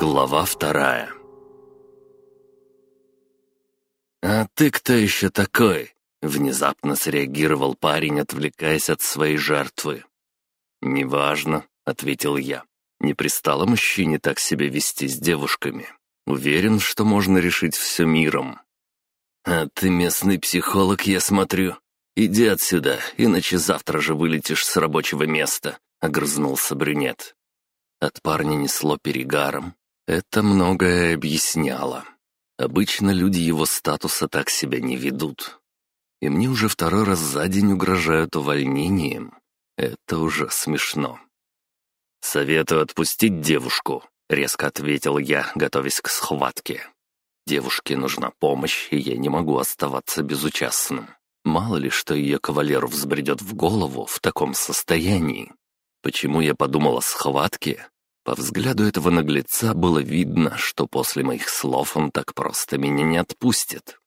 Глава вторая «А ты кто еще такой?» — внезапно среагировал парень, отвлекаясь от своей жертвы. «Неважно», — ответил я. «Не пристало мужчине так себя вести с девушками. Уверен, что можно решить все миром». «А ты местный психолог, я смотрю. Иди отсюда, иначе завтра же вылетишь с рабочего места», — огрызнулся брюнет. От парня несло перегаром, это многое объясняло. Обычно люди его статуса так себя не ведут. И мне уже второй раз за день угрожают увольнением. Это уже смешно. «Советую отпустить девушку», — резко ответил я, готовясь к схватке. «Девушке нужна помощь, и я не могу оставаться безучастным. Мало ли, что ее кавалеру взбредет в голову в таком состоянии. Почему я подумал о схватке? По взгляду этого наглеца было видно, что после моих слов он так просто меня не отпустит.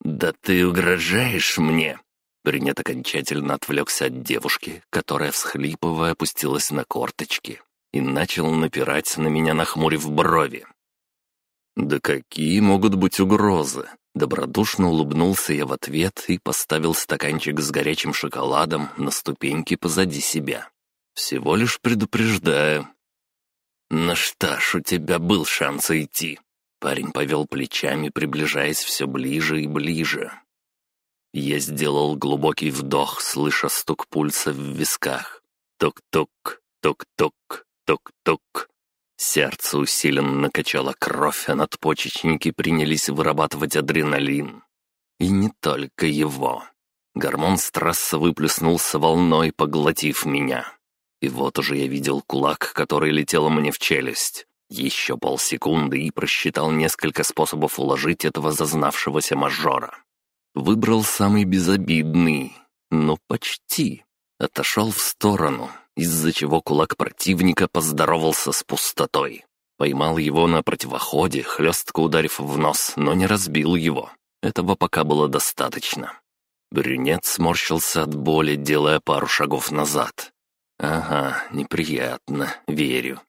«Да ты угрожаешь мне!» Брюнет окончательно отвлекся от девушки, которая, всхлипывая, опустилась на корточки и начал напирать на меня, нахмурив брови. «Да какие могут быть угрозы?» Добродушно улыбнулся я в ответ и поставил стаканчик с горячим шоколадом на ступеньки позади себя. «Всего лишь предупреждаю, «Ну что ж, у тебя был шанс уйти». Парень повел плечами, приближаясь все ближе и ближе. Я сделал глубокий вдох, слыша стук пульса в висках. Тук-тук, тук-тук, тук-тук. Сердце усиленно накачало кровь, а надпочечники принялись вырабатывать адреналин. И не только его. Гормон стресса выплеснулся волной, поглотив меня. И вот уже я видел кулак, который летел мне в челюсть. Еще полсекунды и просчитал несколько способов уложить этого зазнавшегося мажора. Выбрал самый безобидный, но почти. Отошел в сторону, из-за чего кулак противника поздоровался с пустотой. Поймал его на противоходе, хлестко ударив в нос, но не разбил его. Этого пока было достаточно. Брюнет сморщился от боли, делая пару шагов назад. «Ага, неприятно, верю».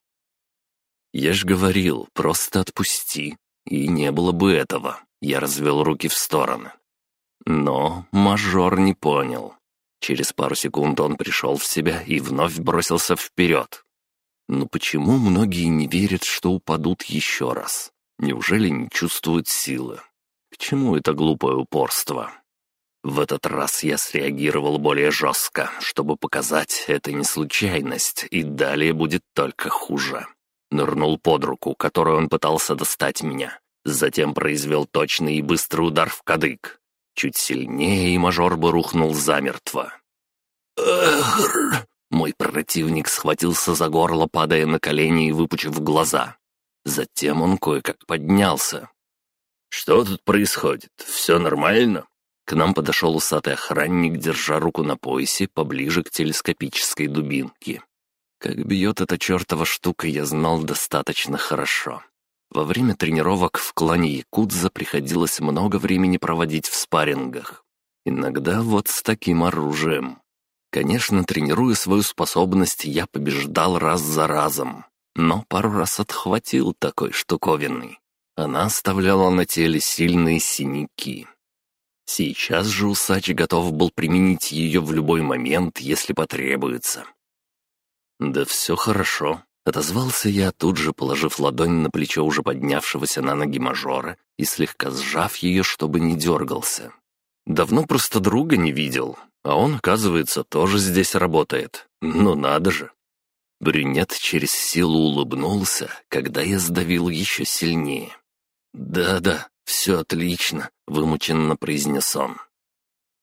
«Я ж говорил, просто отпусти, и не было бы этого». Я развел руки в стороны. Но мажор не понял. Через пару секунд он пришел в себя и вновь бросился вперед. Но почему многие не верят, что упадут еще раз? Неужели не чувствуют силы? К чему это глупое упорство? В этот раз я среагировал более жестко, чтобы показать, это не случайность, и далее будет только хуже. Нырнул под руку, которую он пытался достать меня. Затем произвел точный и быстрый удар в кадык. Чуть сильнее, и мажор бы рухнул замертво. «Эх!» Мой противник схватился за горло, падая на колени и выпучив глаза. Затем он кое-как поднялся. «Что тут происходит? Все нормально?» К нам подошел усатый охранник, держа руку на поясе поближе к телескопической дубинке. Как бьет эта чертова штука, я знал достаточно хорошо. Во время тренировок в клане Якудза приходилось много времени проводить в спаррингах. Иногда вот с таким оружием. Конечно, тренируя свою способность, я побеждал раз за разом, но пару раз отхватил такой штуковины. Она оставляла на теле сильные синяки. Сейчас же усач готов был применить ее в любой момент, если потребуется. «Да все хорошо», — отозвался я, тут же положив ладонь на плечо уже поднявшегося на ноги мажора и слегка сжав ее, чтобы не дергался. «Давно просто друга не видел, а он, оказывается, тоже здесь работает. Ну надо же!» Брюнет через силу улыбнулся, когда я сдавил еще сильнее. «Да-да, все отлично», — вымученно произнес он.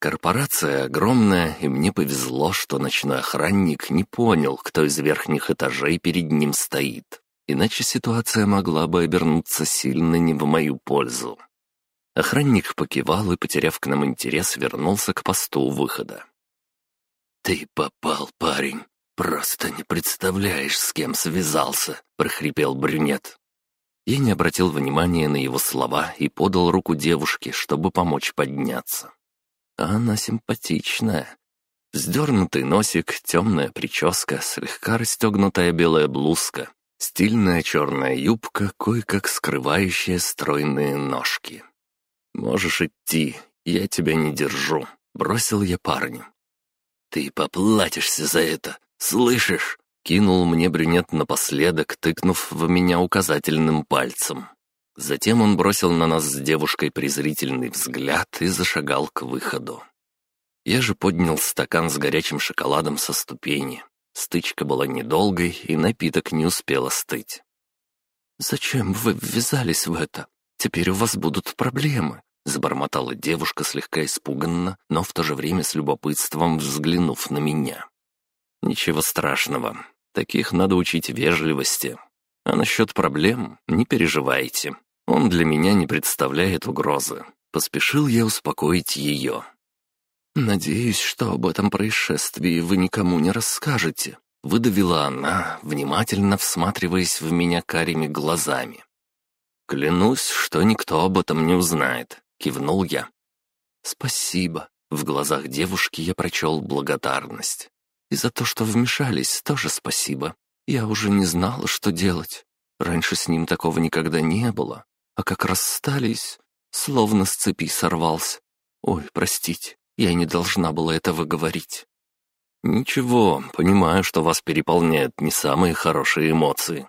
Корпорация огромная, и мне повезло, что ночной охранник не понял, кто из верхних этажей перед ним стоит. Иначе ситуация могла бы обернуться сильно не в мою пользу. Охранник покивал и, потеряв к нам интерес, вернулся к посту выхода. «Ты попал, парень. Просто не представляешь, с кем связался», — прохрипел брюнет. Я не обратил внимания на его слова и подал руку девушке, чтобы помочь подняться. Она симпатичная. Вздернутый носик, темная прическа, слегка расстегнутая белая блузка. Стильная черная юбка, кое-как скрывающая стройные ножки. «Можешь идти, я тебя не держу», — бросил я парню. «Ты поплатишься за это, слышишь?» — кинул мне брюнет напоследок, тыкнув в меня указательным пальцем. Затем он бросил на нас с девушкой презрительный взгляд и зашагал к выходу. Я же поднял стакан с горячим шоколадом со ступени. Стычка была недолгой, и напиток не успел остыть. «Зачем вы ввязались в это? Теперь у вас будут проблемы», — забормотала девушка слегка испуганно, но в то же время с любопытством взглянув на меня. «Ничего страшного. Таких надо учить вежливости. А насчет проблем не переживайте. Он для меня не представляет угрозы. Поспешил я успокоить ее. «Надеюсь, что об этом происшествии вы никому не расскажете», — выдавила она, внимательно всматриваясь в меня карими глазами. «Клянусь, что никто об этом не узнает», — кивнул я. «Спасибо», — в глазах девушки я прочел благодарность. «И за то, что вмешались, тоже спасибо. Я уже не знала, что делать. Раньше с ним такого никогда не было, а как расстались, словно с цепи сорвался. Ой, простите, я не должна была этого говорить. «Ничего, понимаю, что вас переполняют не самые хорошие эмоции».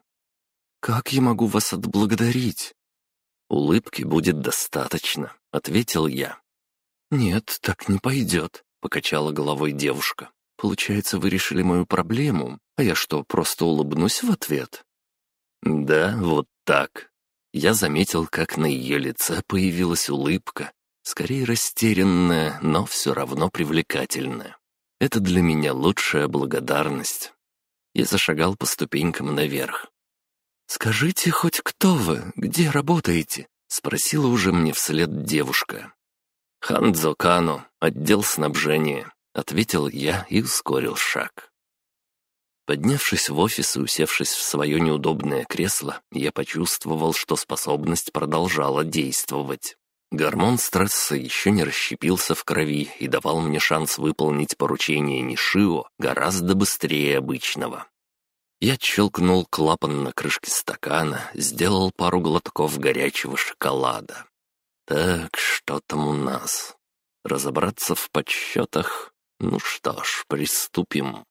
«Как я могу вас отблагодарить?» «Улыбки будет достаточно», — ответил я. «Нет, так не пойдет», — покачала головой девушка. «Получается, вы решили мою проблему, а я что, просто улыбнусь в ответ?» «Да, вот так». Я заметил, как на ее лице появилась улыбка, Скорее растерянная, но все равно привлекательная. Это для меня лучшая благодарность. Я зашагал по ступенькам наверх. «Скажите хоть кто вы, где работаете?» — спросила уже мне вслед девушка. «Хандзо Кано, отдел снабжения», — ответил я и ускорил шаг. Поднявшись в офис и усевшись в свое неудобное кресло, я почувствовал, что способность продолжала действовать. Гормон стресса еще не расщепился в крови и давал мне шанс выполнить поручение Нишио гораздо быстрее обычного. Я щелкнул клапан на крышке стакана, сделал пару глотков горячего шоколада. Так, что там у нас? Разобраться в подсчетах? Ну что ж, приступим.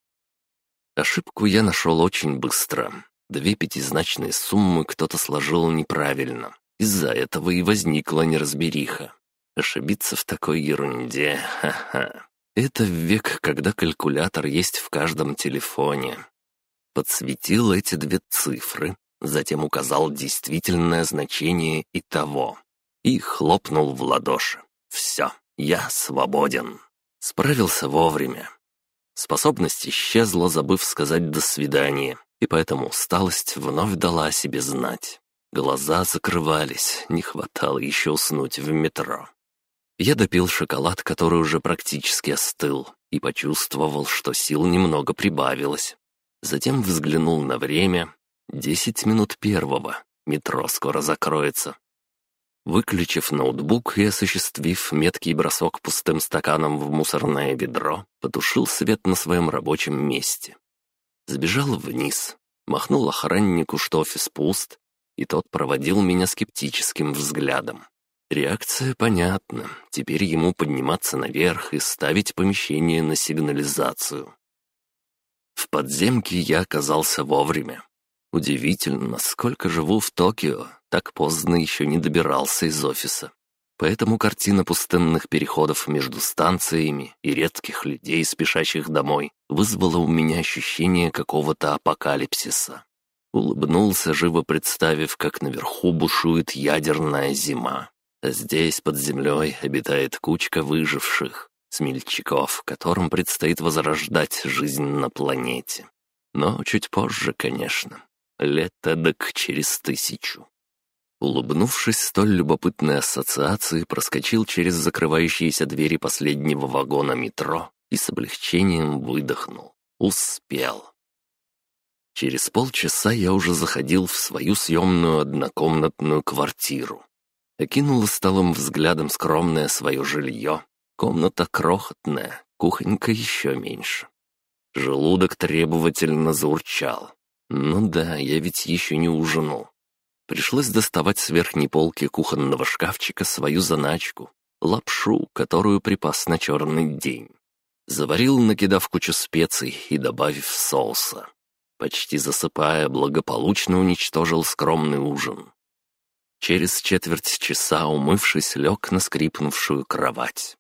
Ошибку я нашел очень быстро. Две пятизначные суммы кто-то сложил неправильно. Из-за этого и возникла неразбериха. Ошибиться в такой ерунде, ха-ха. Это век, когда калькулятор есть в каждом телефоне. Подсветил эти две цифры, затем указал действительное значение и того. И хлопнул в ладоши. «Все, я свободен». Справился вовремя. Способность исчезла, забыв сказать «до свидания», и поэтому усталость вновь дала о себе знать. Глаза закрывались, не хватало еще уснуть в метро. Я допил шоколад, который уже практически остыл, и почувствовал, что сил немного прибавилось. Затем взглянул на время. Десять минут первого. Метро скоро закроется. Выключив ноутбук и осуществив меткий бросок пустым стаканом в мусорное ведро, потушил свет на своем рабочем месте. Сбежал вниз, махнул охраннику, что офис пуст, и тот проводил меня скептическим взглядом. Реакция понятна. Теперь ему подниматься наверх и ставить помещение на сигнализацию. В подземке я оказался вовремя. Удивительно, сколько живу в Токио, так поздно еще не добирался из офиса. Поэтому картина пустынных переходов между станциями и редких людей, спешащих домой, вызвала у меня ощущение какого-то апокалипсиса. Улыбнулся, живо представив, как наверху бушует ядерная зима. А здесь, под землей, обитает кучка выживших, смельчаков, которым предстоит возрождать жизнь на планете. Но чуть позже, конечно. Лет эдак через тысячу. Улыбнувшись столь любопытной ассоциации, проскочил через закрывающиеся двери последнего вагона метро и с облегчением выдохнул. Успел. Через полчаса я уже заходил в свою съемную однокомнатную квартиру. Окинул столом взглядом скромное свое жилье. Комната крохотная, кухонька еще меньше. Желудок требовательно заурчал. Ну да, я ведь еще не ужинал. Пришлось доставать с верхней полки кухонного шкафчика свою заначку — лапшу, которую припас на черный день. Заварил, накидав кучу специй и добавив соуса. Почти засыпая, благополучно уничтожил скромный ужин. Через четверть часа, умывшись, лег на скрипнувшую кровать.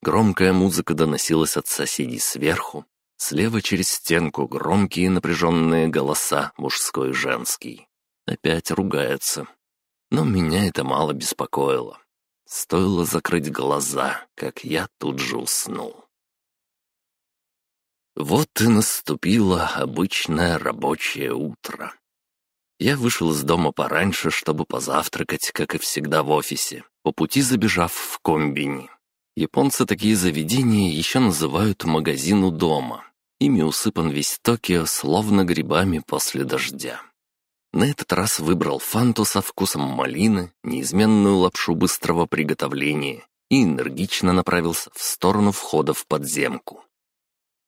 Громкая музыка доносилась от соседей сверху, слева через стенку громкие напряженные голоса, мужской и женский. Опять ругаются. Но меня это мало беспокоило. Стоило закрыть глаза, как я тут же уснул. Вот и наступило обычное рабочее утро. Я вышел из дома пораньше, чтобы позавтракать, как и всегда в офисе, по пути забежав в комбини. Японцы такие заведения еще называют магазин дома. Ими усыпан весь Токио, словно грибами после дождя. На этот раз выбрал фанту со вкусом малины, неизменную лапшу быстрого приготовления и энергично направился в сторону входа в подземку.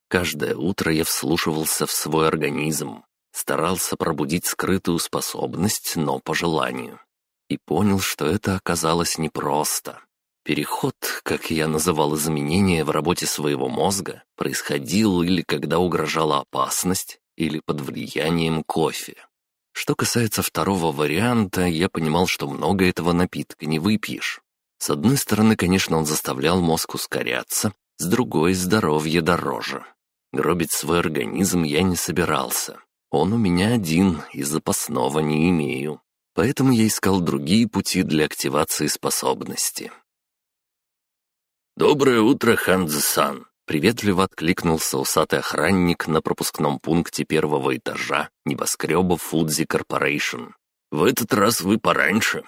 Каждое утро я вслушивался в свой организм, старался пробудить скрытую способность, но по желанию. И понял, что это оказалось непросто. Переход, как я называл изменения в работе своего мозга, происходил или когда угрожала опасность, или под влиянием кофе. Что касается второго варианта, я понимал, что много этого напитка не выпьешь. С одной стороны, конечно, он заставлял мозг ускоряться, с другой — здоровье дороже. Гробить свой организм я не собирался. Он у меня один, и запасного не имею. Поэтому я искал другие пути для активации способности. «Доброе утро, Ханзо-сан!» Приветливо откликнулся усатый охранник на пропускном пункте первого этажа небоскреба Фудзи Корпорейшн. «В этот раз вы пораньше».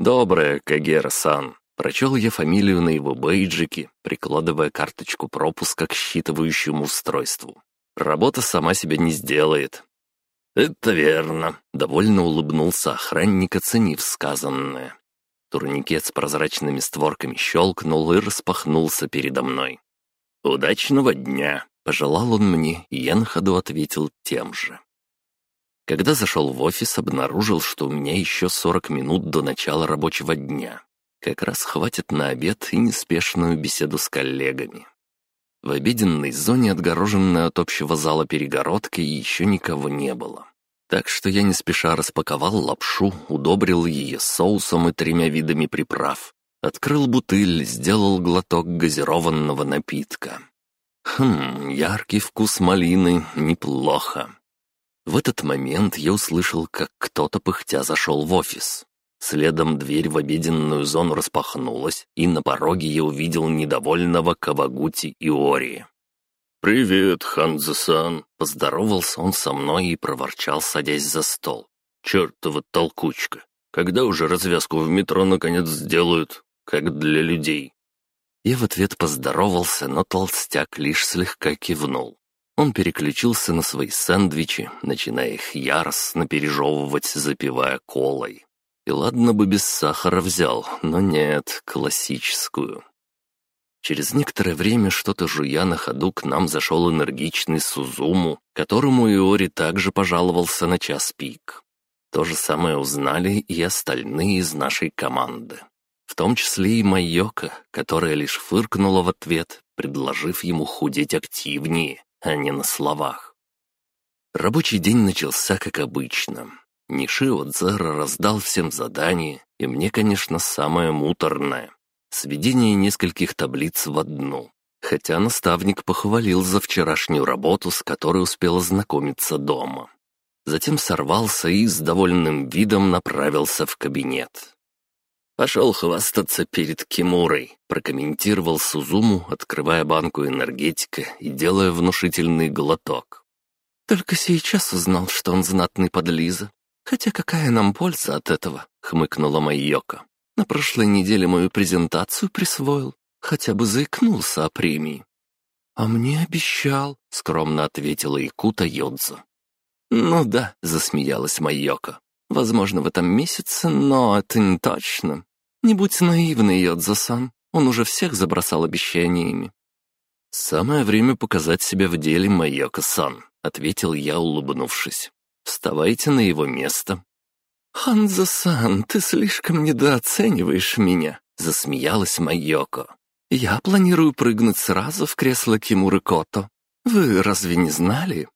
«Доброе, Кагера-сан», Прочел я фамилию на его бейджике, прикладывая карточку пропуска к считывающему устройству. Работа сама себя не сделает. «Это верно», — довольно улыбнулся охранник, оценив сказанное. Турникет с прозрачными створками щелкнул и распахнулся передо мной. «Удачного дня!» — пожелал он мне, и я на ходу ответил тем же. Когда зашел в офис, обнаружил, что у меня еще 40 минут до начала рабочего дня. Как раз хватит на обед и неспешную беседу с коллегами. В обеденной зоне, отгороженной от общего зала перегородкой, еще никого не было. Так что я не спеша распаковал лапшу, удобрил ее соусом и тремя видами приправ. Открыл бутыль, сделал глоток газированного напитка. Хм, яркий вкус малины, неплохо. В этот момент я услышал, как кто-то пыхтя зашел в офис. Следом дверь в обеденную зону распахнулась, и на пороге я увидел недовольного Кавагути Иори. «Привет, Ханзасан!» — поздоровался он со мной и проворчал, садясь за стол. «Чертова толкучка! Когда уже развязку в метро наконец сделают, как для людей?» Я в ответ поздоровался, но толстяк лишь слегка кивнул. Он переключился на свои сэндвичи, начиная их яростно пережевывать, запивая колой. И ладно бы без сахара взял, но нет, классическую. Через некоторое время, что-то жуя на ходу, к нам зашел энергичный Сузуму, которому Иори также пожаловался на час пик. То же самое узнали и остальные из нашей команды. В том числе и Майока, которая лишь фыркнула в ответ, предложив ему худеть активнее, а не на словах. Рабочий день начался как обычно. Нишио Дзера раздал всем задание, и мне, конечно, самое муторное — сведение нескольких таблиц в одну. Хотя наставник похвалил за вчерашнюю работу, с которой успел ознакомиться дома. Затем сорвался и с довольным видом направился в кабинет. «Пошел хвастаться перед Кимурой», — прокомментировал Сузуму, открывая банку энергетика и делая внушительный глоток. «Только сейчас узнал, что он знатный подлиза. «Хотя какая нам польза от этого?» — хмыкнула Майока. «На прошлой неделе мою презентацию присвоил, хотя бы заикнулся о премии». «А мне обещал», — скромно ответила Икута Йодзу. «Ну да», — засмеялась Майока. «Возможно, в этом месяце, но это не точно. Не будь наивной, Йодзо-сан, он уже всех забросал обещаниями». «Самое время показать себя в деле, Майока-сан», — ответил я, улыбнувшись. Вставайте на его место». «Ханзо-сан, ты слишком недооцениваешь меня», — засмеялась Майоко. «Я планирую прыгнуть сразу в кресло Кимуры Кото. Вы разве не знали?»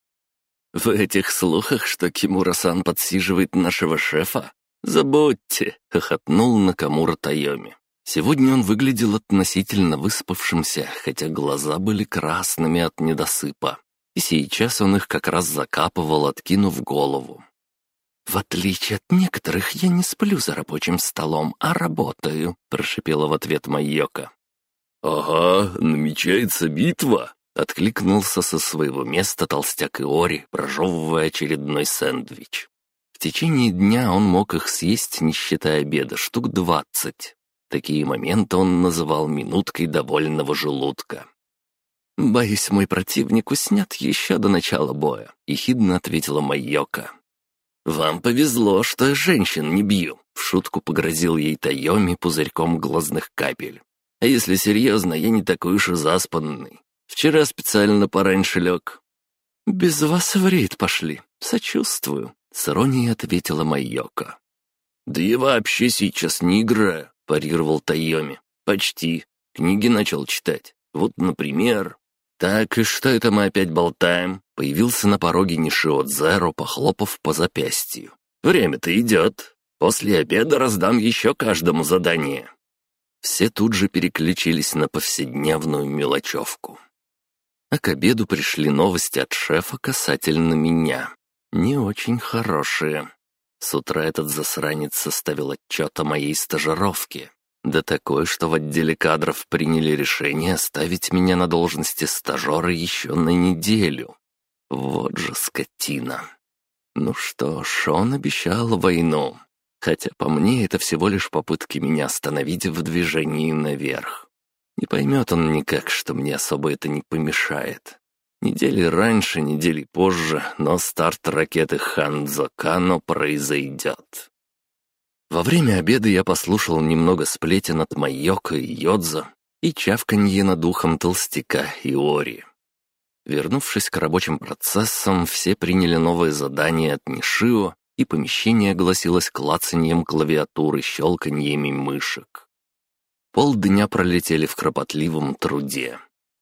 «В этих слухах, что Кимура-сан подсиживает нашего шефа? Забудьте!» — хохотнул Накамура Тайоми. Сегодня он выглядел относительно выспавшимся, хотя глаза были красными от недосыпа. И сейчас он их как раз закапывал, откинув голову. «В отличие от некоторых, я не сплю за рабочим столом, а работаю», — прошипела в ответ Майока. «Ага, намечается битва», — откликнулся со своего места толстяк Иори, прожевывая очередной сэндвич. В течение дня он мог их съесть, не считая обеда, штук двадцать. Такие моменты он называл минуткой довольного желудка. «Боюсь, мой противник уснят еще до начала боя», — ехидно ответила Майока. «Вам повезло, что я женщин не бью», — в шутку погрозил ей Тайоми пузырьком глазных капель. «А если серьезно, я не такой уж и заспанный. Вчера специально пораньше лег». «Без вас в рейд пошли. Сочувствую», — с иронией ответила Майока. «Да я вообще сейчас не играю», — парировал Тайоми. «Почти. Книги начал читать. Вот, например...» «Так, и что это мы опять болтаем?» Появился на пороге Нишио Дзеро, похлопав по запястью. «Время-то идет. После обеда раздам еще каждому задание». Все тут же переключились на повседневную мелочевку. А к обеду пришли новости от шефа касательно меня. Не очень хорошие. С утра этот засранец составил отчет о моей стажировке. Да такое, что в отделе кадров приняли решение оставить меня на должности стажера еще на неделю. Вот же скотина. Ну что ж, он обещал войну. Хотя по мне это всего лишь попытки меня остановить в движении наверх. Не поймет он никак, что мне особо это не помешает. Недели раньше, недели позже, но старт ракеты Ханзо Кано произойдет. Во время обеда я послушал немного сплетен от Майока и Йодза и чавканье над ухом толстяка Иори. Вернувшись к рабочим процессам, все приняли новое задание от Нишио, и помещение огласилось клацаньем клавиатуры, щелканьями мышек. Полдня пролетели в кропотливом труде.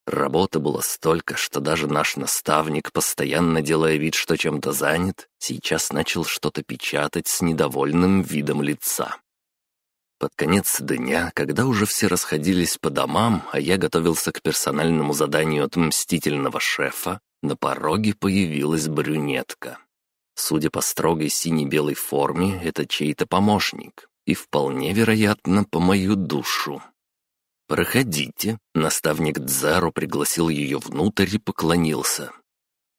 Работы было столько, что даже наш наставник, постоянно делая вид, что чем-то занят, сейчас начал что-то печатать с недовольным видом лица. Под конец дня, когда уже все расходились по домам, а я готовился к персональному заданию от мстительного шефа, на пороге появилась брюнетка. Судя по строгой сине-белой форме, это чей-то помощник, и вполне вероятно по мою душу. «Проходите», — наставник Дзару пригласил ее внутрь и поклонился.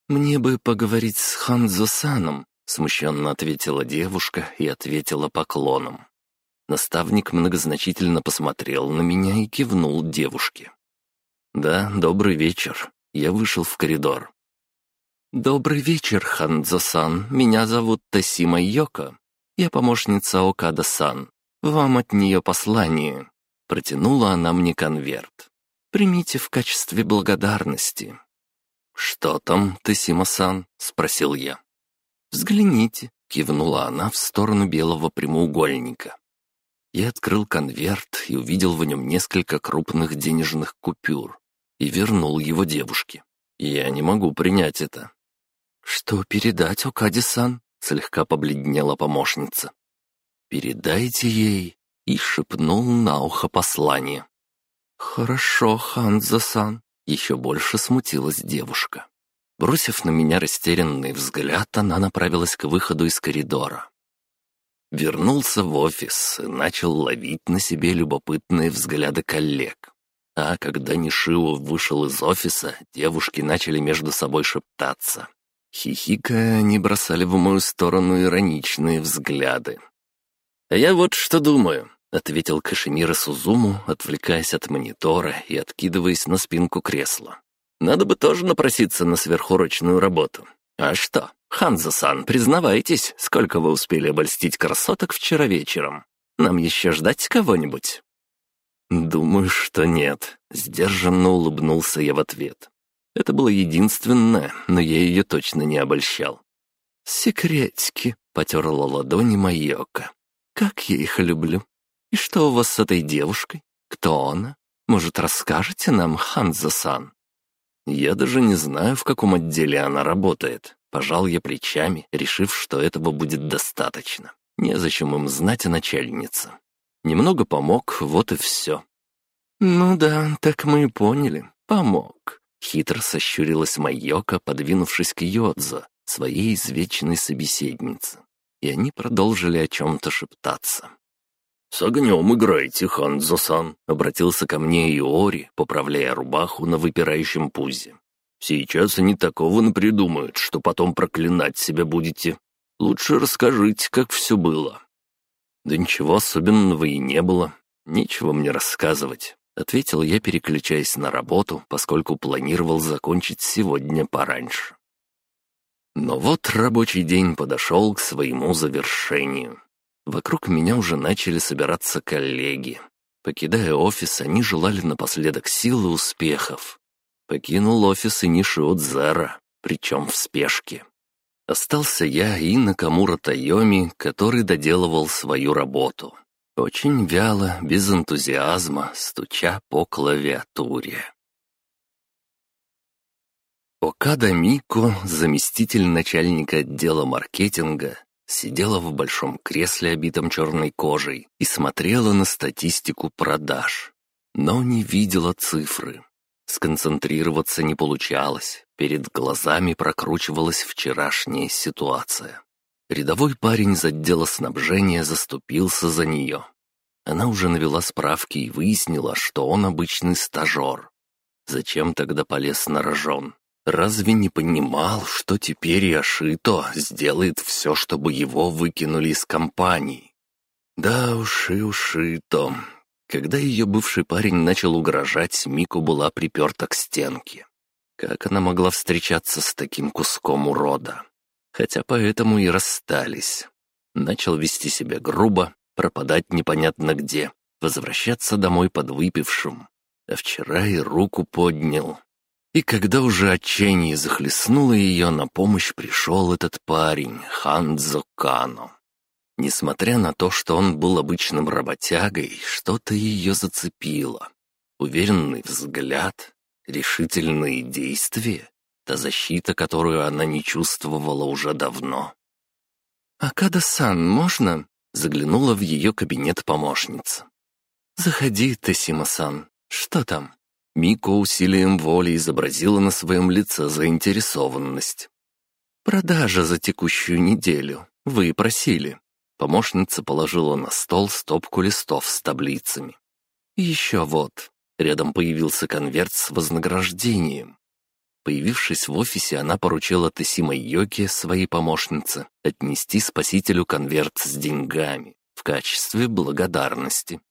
«Мне бы поговорить с Ханзо-саном», — смущенно ответила девушка и ответила поклоном. Наставник многозначительно посмотрел на меня и кивнул девушке. «Да, добрый вечер». Я вышел в коридор. «Добрый вечер, Ханзо-сан. Меня зовут Тасима Йоко. Я помощница Окада-сан. Вам от нее послание». Протянула она мне конверт. «Примите в качестве благодарности». «Что там, Тесима-сан?» — спросил я. «Взгляните», — кивнула она в сторону белого прямоугольника. Я открыл конверт и увидел в нем несколько крупных денежных купюр и вернул его девушке. Я не могу принять это. «Что передать, Окади-сан?» — слегка побледнела помощница. «Передайте ей и шепнул на ухо послание. «Хорошо, Ханзо-сан», — еще больше смутилась девушка. Бросив на меня растерянный взгляд, она направилась к выходу из коридора. Вернулся в офис и начал ловить на себе любопытные взгляды коллег. А когда Нишио вышел из офиса, девушки начали между собой шептаться. Хихикая, они бросали в мою сторону ироничные взгляды. «А я вот что думаю. — ответил Кашемира Сузуму, отвлекаясь от монитора и откидываясь на спинку кресла. «Надо бы тоже напроситься на сверхурочную работу. А что, Ханзо-сан, признавайтесь, сколько вы успели обольстить красоток вчера вечером? Нам еще ждать кого-нибудь?» «Думаю, что нет», — сдержанно улыбнулся я в ответ. Это было единственное, но я ее точно не обольщал. «Секретики», — потерла ладони Майока. «Как я их люблю. И что у вас с этой девушкой? Кто она? Может, расскажете нам, Ханзо-сан?» «Я даже не знаю, в каком отделе она работает», — пожал я плечами, решив, что этого будет достаточно. Незачем им знать о начальнице. Немного помог, вот и все. «Ну да, так мы и поняли. Помог», — хитро сощурилась Майока, подвинувшись к Йодзо, своей извечной собеседнице. И они продолжили о чем-то шептаться. «С огнем играйте, Ханзо-сан», — обратился ко мне Иори, поправляя рубаху на выпирающем пузе. «Сейчас они такого напридумают, что потом проклинать себя будете. Лучше расскажите, как все было». «Да ничего особенного и не было. Нечего мне рассказывать», — ответил я, переключаясь на работу, поскольку планировал закончить сегодня пораньше. Но вот рабочий день подошел к своему завершению. Вокруг меня уже начали собираться коллеги. Покидая офис, они желали напоследок сил и успехов. Покинул офис и Нишио Дзера, причем в спешке. Остался я и Накамура Тайоми, который доделывал свою работу. Очень вяло, без энтузиазма, стуча по клавиатуре. Окада Мико, заместитель начальника отдела маркетинга, сидела в большом кресле, обитом черной кожей, и смотрела на статистику продаж, но не видела цифры. Сконцентрироваться не получалось, перед глазами прокручивалась вчерашняя ситуация. Рядовой парень из отдела снабжения заступился за нее. Она уже навела справки и выяснила, что он обычный стажер. Зачем тогда полез на рожон? Разве не понимал, что теперь Яшито сделает все, чтобы его выкинули из компании? Да уж и ушито. Когда ее бывший парень начал угрожать, Мику была приперта к стенке. Как она могла встречаться с таким куском урода? Хотя поэтому и расстались. Начал вести себя грубо, пропадать непонятно где, возвращаться домой под выпившим. А вчера и руку поднял, и когда уже отчаяние захлестнуло ее, на помощь пришел этот парень, Ханзо Кано. Несмотря на то, что он был обычным работягой, что-то ее зацепило. Уверенный взгляд, решительные действия, та защита, которую она не чувствовала уже давно. «Акада-сан, можно?» — заглянула в ее кабинет помощница. «Заходи, Тесима-сан. Что там?» Мико усилием воли изобразила на своем лице заинтересованность. «Продажа за текущую неделю. Вы просили». Помощница положила на стол стопку листов с таблицами. «Еще вот». Рядом появился конверт с вознаграждением. Появившись в офисе, она поручила Тесима Йоки, своей помощнице, отнести спасителю конверт с деньгами в качестве благодарности.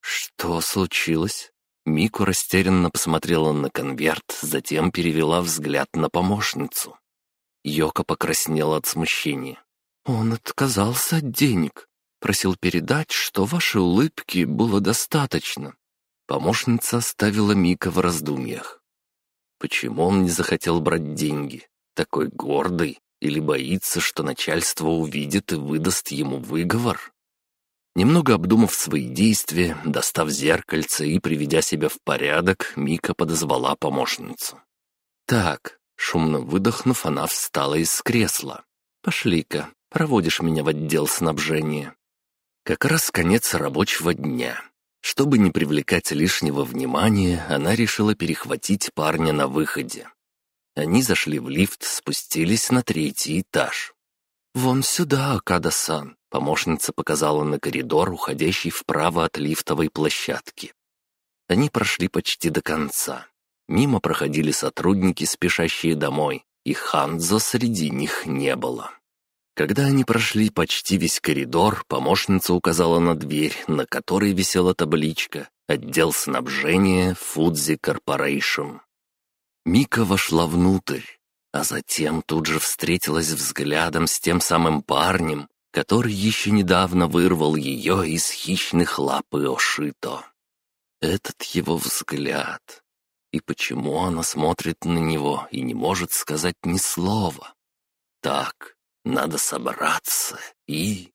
«Что случилось?» Мику растерянно посмотрела на конверт, затем перевела взгляд на помощницу. Йока покраснела от смущения. «Он отказался от денег. Просил передать, что вашей улыбки было достаточно». Помощница оставила Мика в раздумьях. Почему он не захотел брать деньги? Такой гордый? Или боится, что начальство увидит и выдаст ему выговор? Немного обдумав свои действия, достав зеркальце и приведя себя в порядок, Мика подозвала помощницу. «Так», — шумно выдохнув, она встала из кресла. «Пошли-ка, проводишь меня в отдел снабжения». Как раз конец рабочего дня. Чтобы не привлекать лишнего внимания, она решила перехватить парня на выходе. Они зашли в лифт, спустились на третий этаж. «Вон сюда, Акада-сан», — помощница показала на коридор, уходящий вправо от лифтовой площадки. Они прошли почти до конца. Мимо проходили сотрудники, спешащие домой, и Ханзо среди них не было. Когда они прошли почти весь коридор, помощница указала на дверь, на которой висела табличка «Отдел снабжения Fuji Corporation». Мика вошла внутрь. А затем тут же встретилась взглядом с тем самым парнем, который еще недавно вырвал ее из хищных лап Иошито. Этот его взгляд. И почему она смотрит на него и не может сказать ни слова? Так, Надо собраться и...